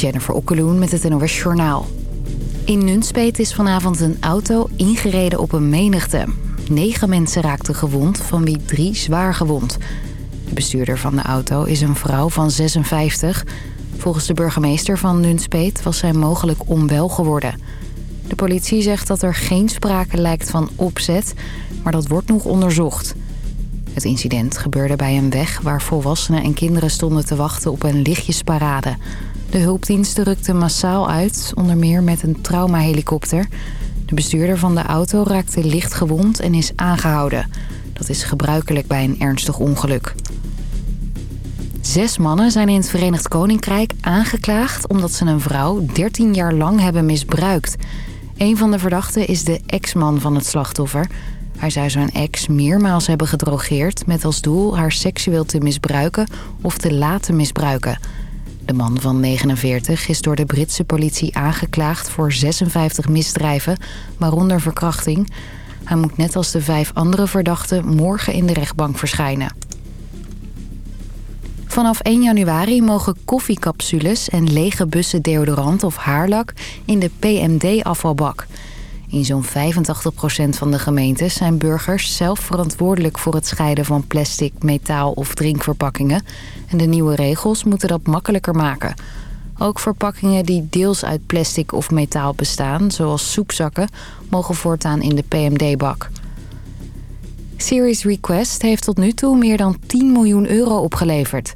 Jennifer Okkeloen met het NOS Journaal. In Nunspeet is vanavond een auto ingereden op een menigte. Negen mensen raakten gewond, van wie drie zwaar gewond. De bestuurder van de auto is een vrouw van 56. Volgens de burgemeester van Nunspeet was zij mogelijk onwel geworden. De politie zegt dat er geen sprake lijkt van opzet, maar dat wordt nog onderzocht. Het incident gebeurde bij een weg waar volwassenen en kinderen stonden te wachten op een lichtjesparade. De hulpdiensten rukten massaal uit, onder meer met een traumahelikopter. De bestuurder van de auto raakte licht gewond en is aangehouden. Dat is gebruikelijk bij een ernstig ongeluk. Zes mannen zijn in het Verenigd Koninkrijk aangeklaagd... omdat ze een vrouw 13 jaar lang hebben misbruikt. Een van de verdachten is de ex-man van het slachtoffer. Hij zou zijn ex meermaals hebben gedrogeerd... met als doel haar seksueel te misbruiken of te laten misbruiken... De man van 49 is door de Britse politie aangeklaagd voor 56 misdrijven, waaronder verkrachting. Hij moet net als de vijf andere verdachten morgen in de rechtbank verschijnen. Vanaf 1 januari mogen koffiecapsules en lege bussen deodorant of haarlak in de PMD-afvalbak. In zo'n 85% van de gemeentes zijn burgers zelf verantwoordelijk voor het scheiden van plastic, metaal of drinkverpakkingen. En de nieuwe regels moeten dat makkelijker maken. Ook verpakkingen die deels uit plastic of metaal bestaan, zoals soepzakken, mogen voortaan in de PMD-bak. Series Request heeft tot nu toe meer dan 10 miljoen euro opgeleverd.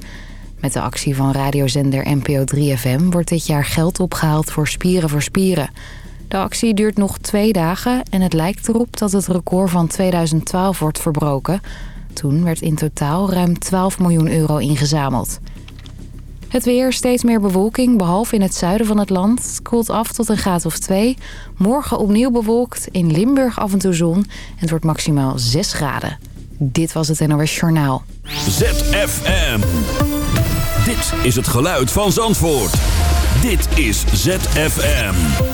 Met de actie van radiozender NPO 3FM wordt dit jaar geld opgehaald voor Spieren voor Spieren... De actie duurt nog twee dagen en het lijkt erop dat het record van 2012 wordt verbroken. Toen werd in totaal ruim 12 miljoen euro ingezameld. Het weer, steeds meer bewolking, behalve in het zuiden van het land. Koelt af tot een graad of 2. Morgen opnieuw bewolkt, in Limburg af en toe zon. En het wordt maximaal 6 graden. Dit was het NOS Journaal. ZFM. Dit is het geluid van Zandvoort. Dit is ZFM.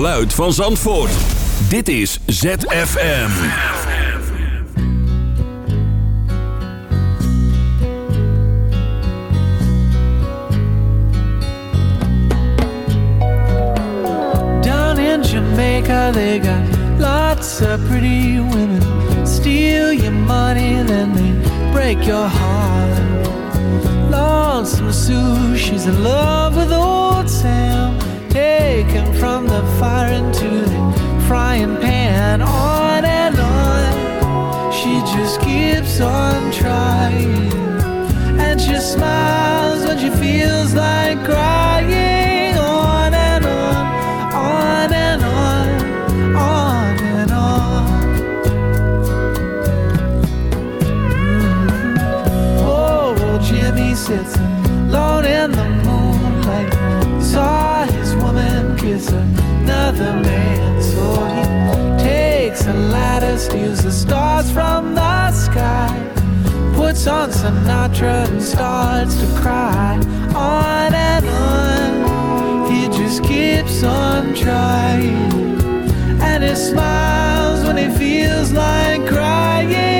Geluid van Zandvoort. Dit is ZFM. Down in Jamaica they got lots of pretty women. Steal your money, then they break your heart. Lonesome she's in love with old Sam. Taken from the fire into the frying pan. On and on, she just keeps on trying. And she smiles when she feels like crying. Another man. So he takes a ladder, steals the stars from the sky, puts on Sinatra and starts to cry. On and on, he just keeps on trying. And he smiles when he feels like crying.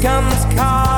Comes cold.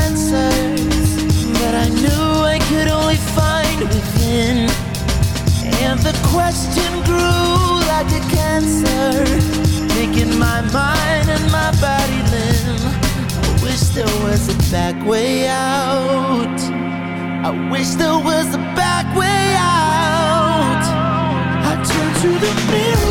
could only find within. And the question grew like a cancer, making my mind and my body limb. I wish there was a back way out. I wish there was a back way out. I turned to the mirror.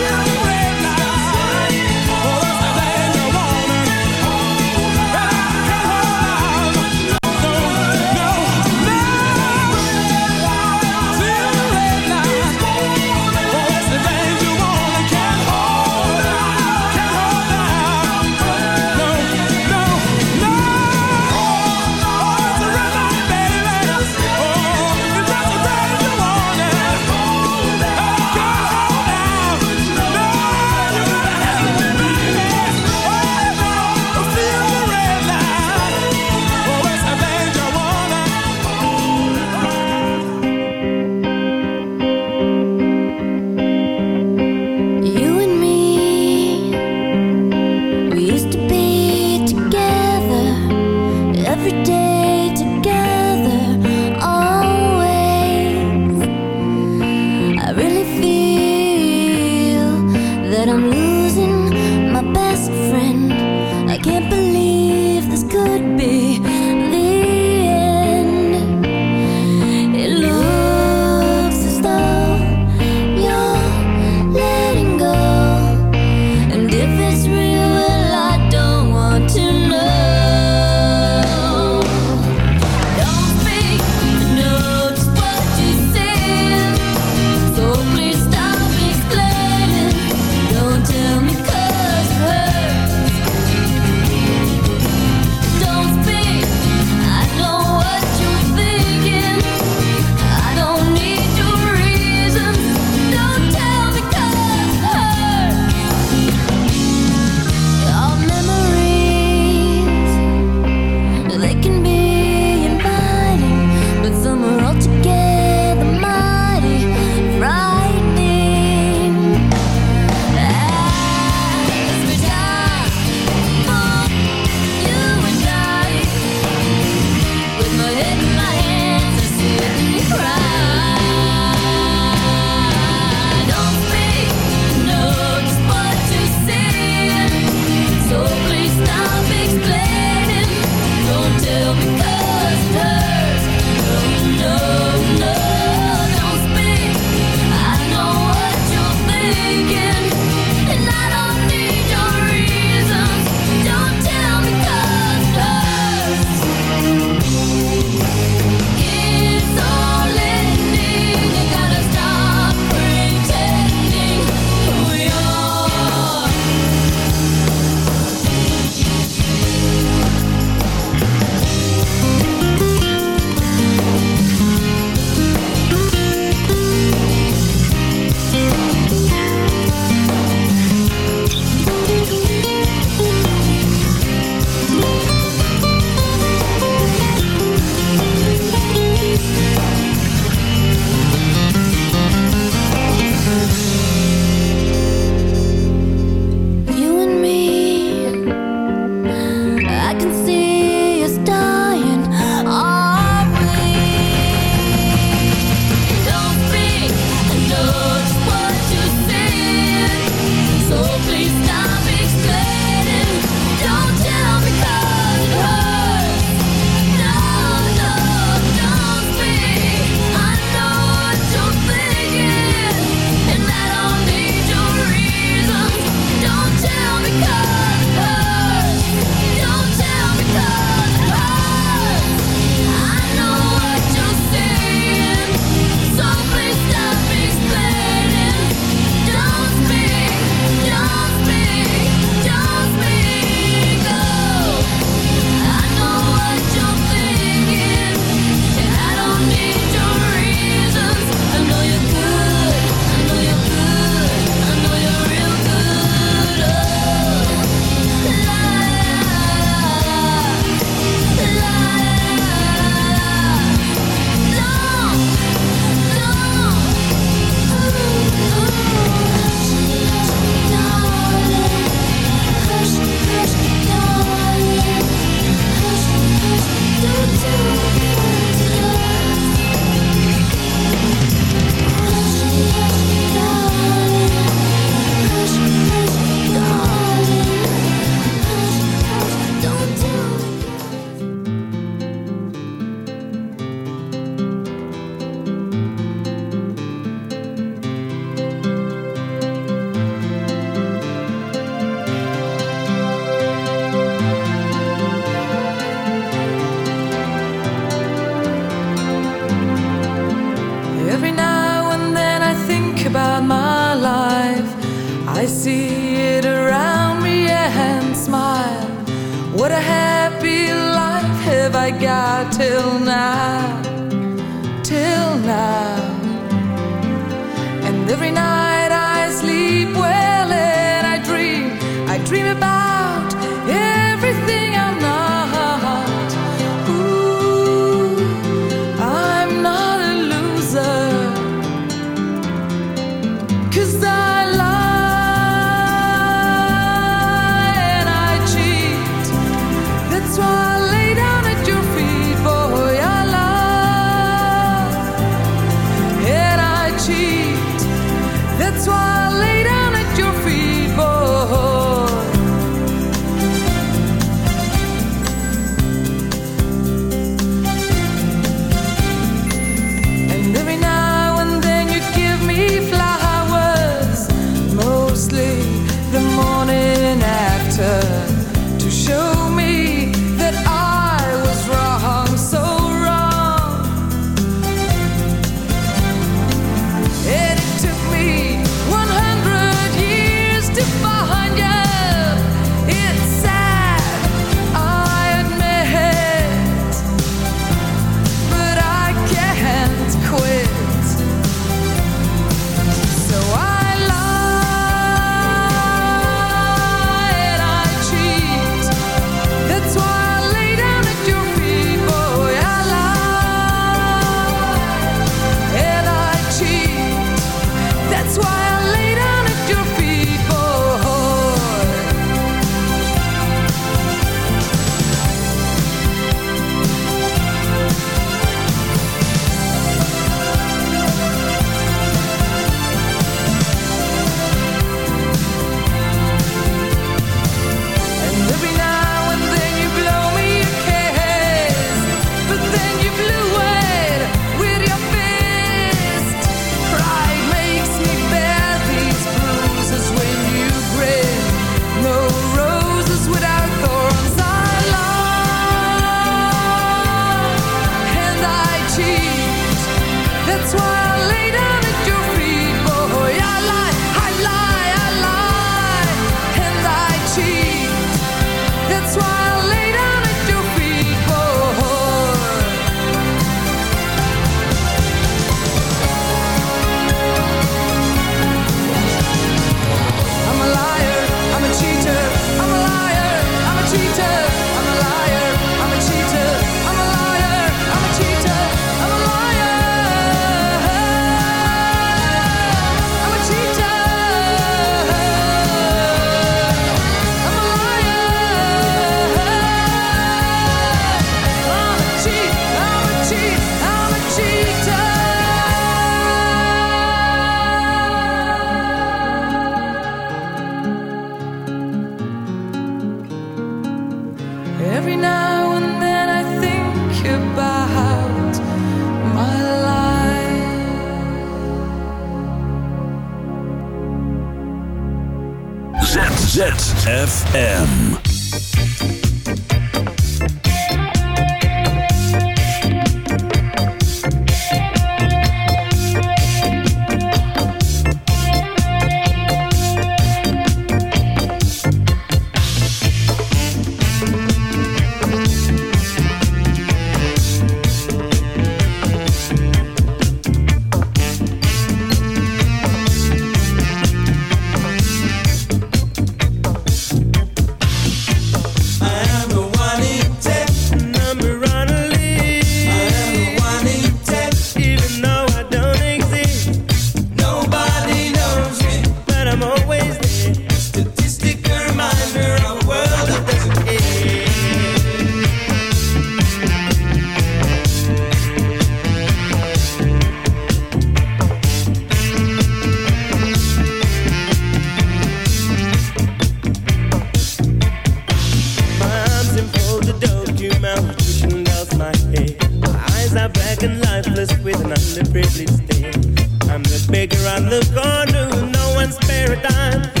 black and lifeless with an underprivileged thing. I'm the beggar on the corner, no one's paradise.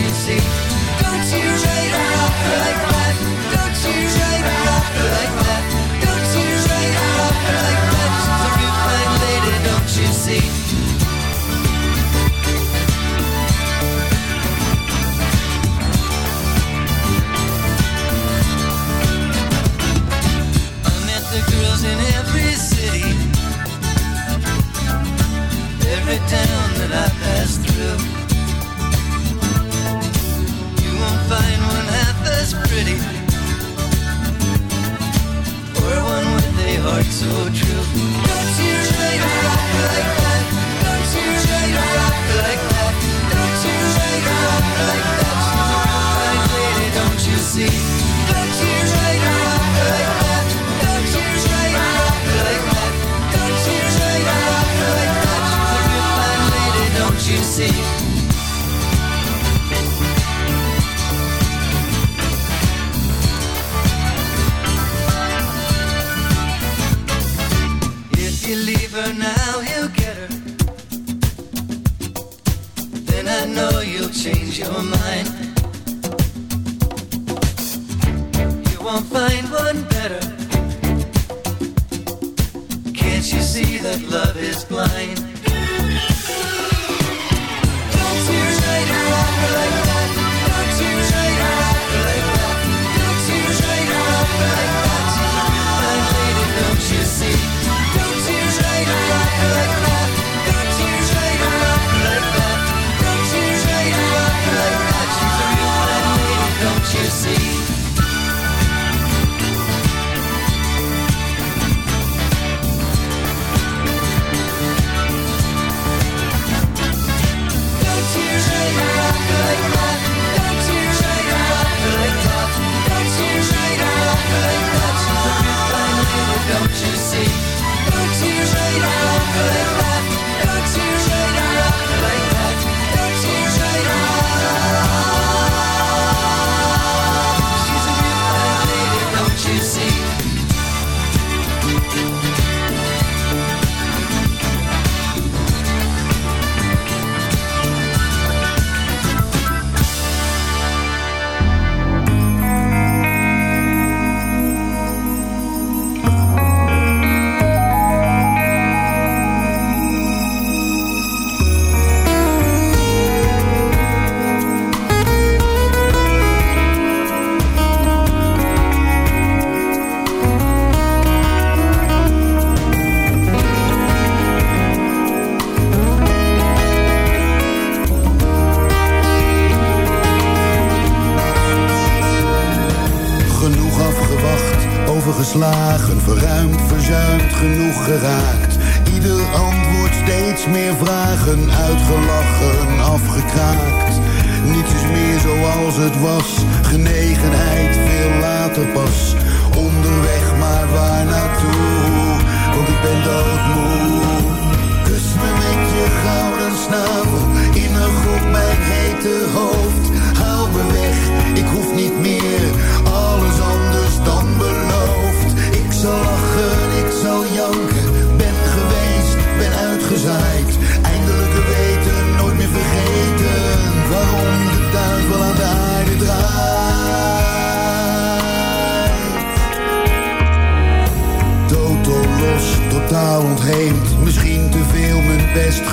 You see? Don't you write her off best.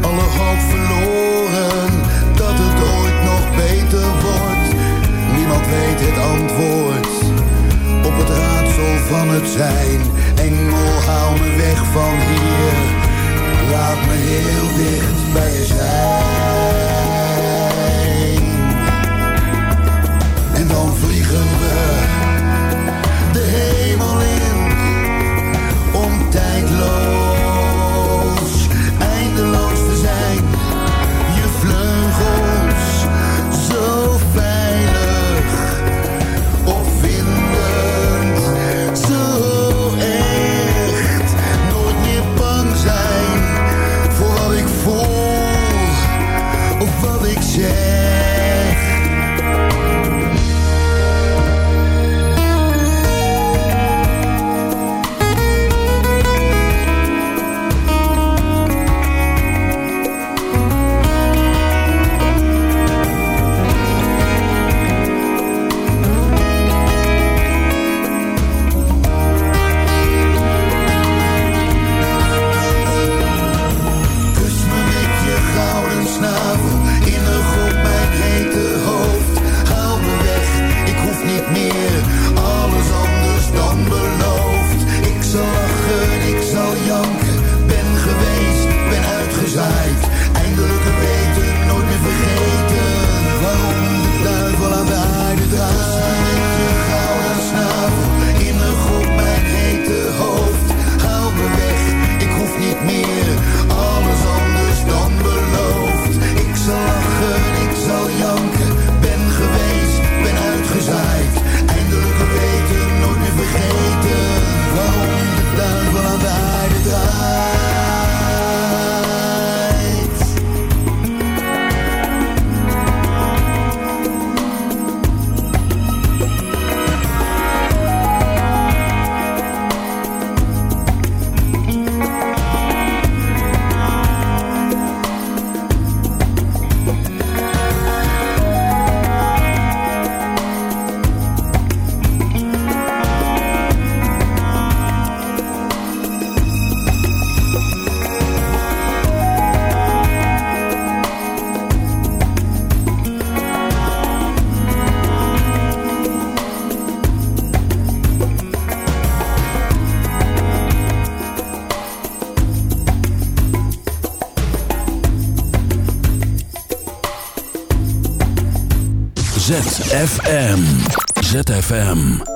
Alle hoop verloren dat het ooit nog beter wordt. Niemand weet het antwoord op het raadsel van het zijn. Engel, haal me weg van hier. Laat me heel dicht bij je zijn. FM, ZFM.